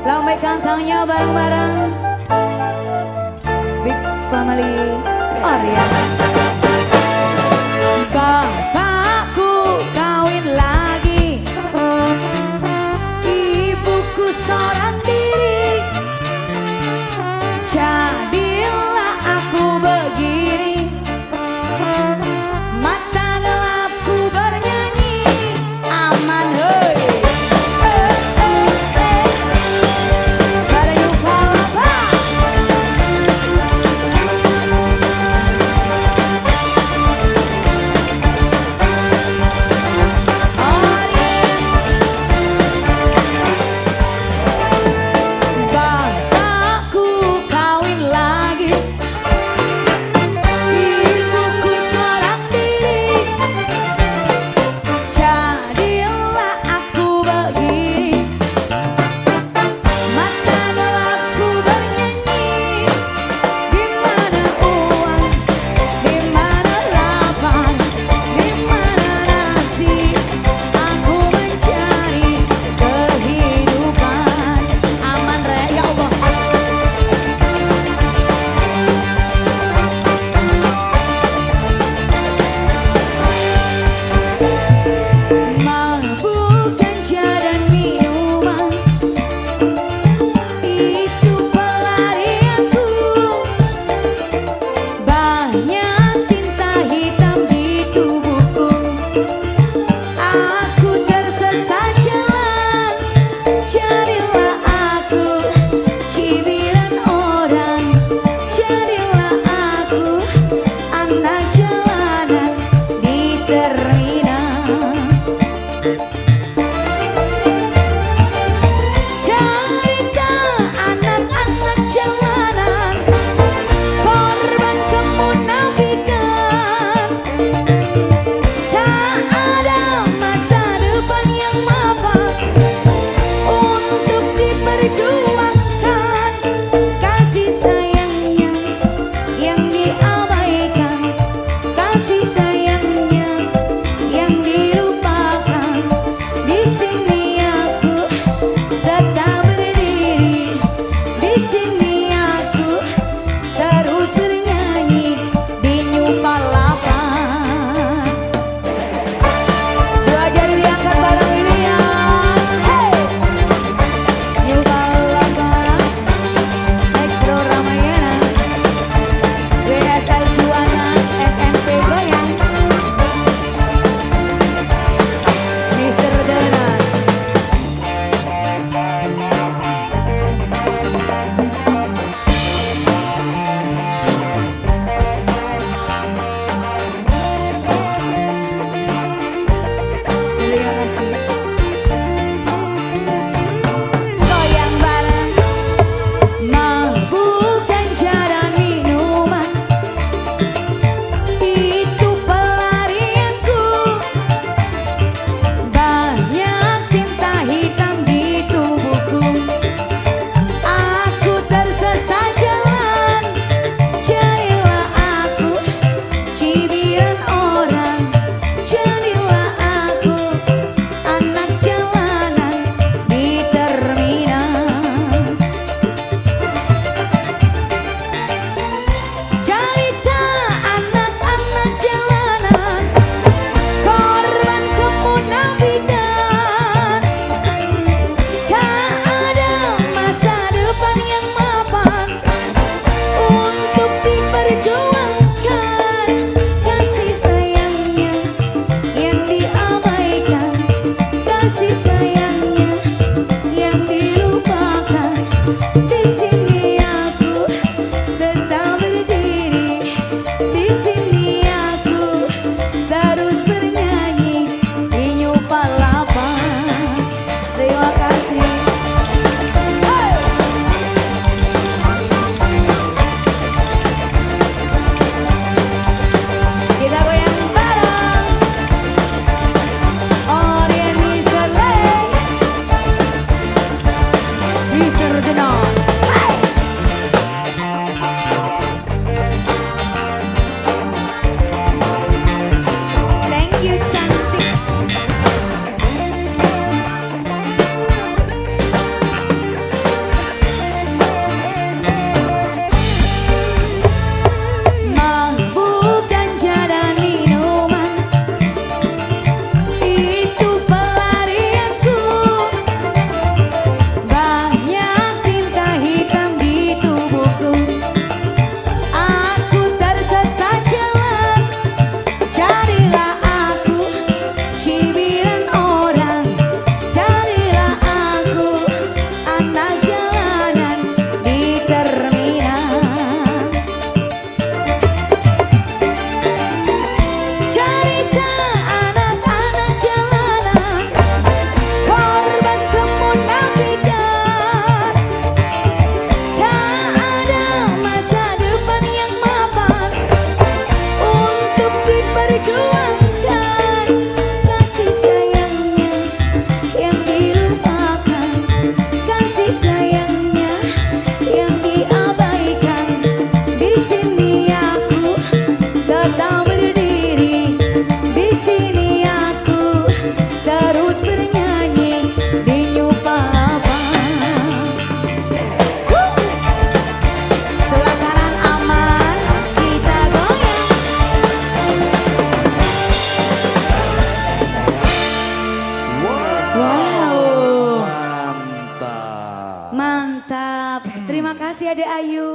Lambaikan tangannya bareng-bareng. Big Family Arya. Bapakku 心里。Ayu.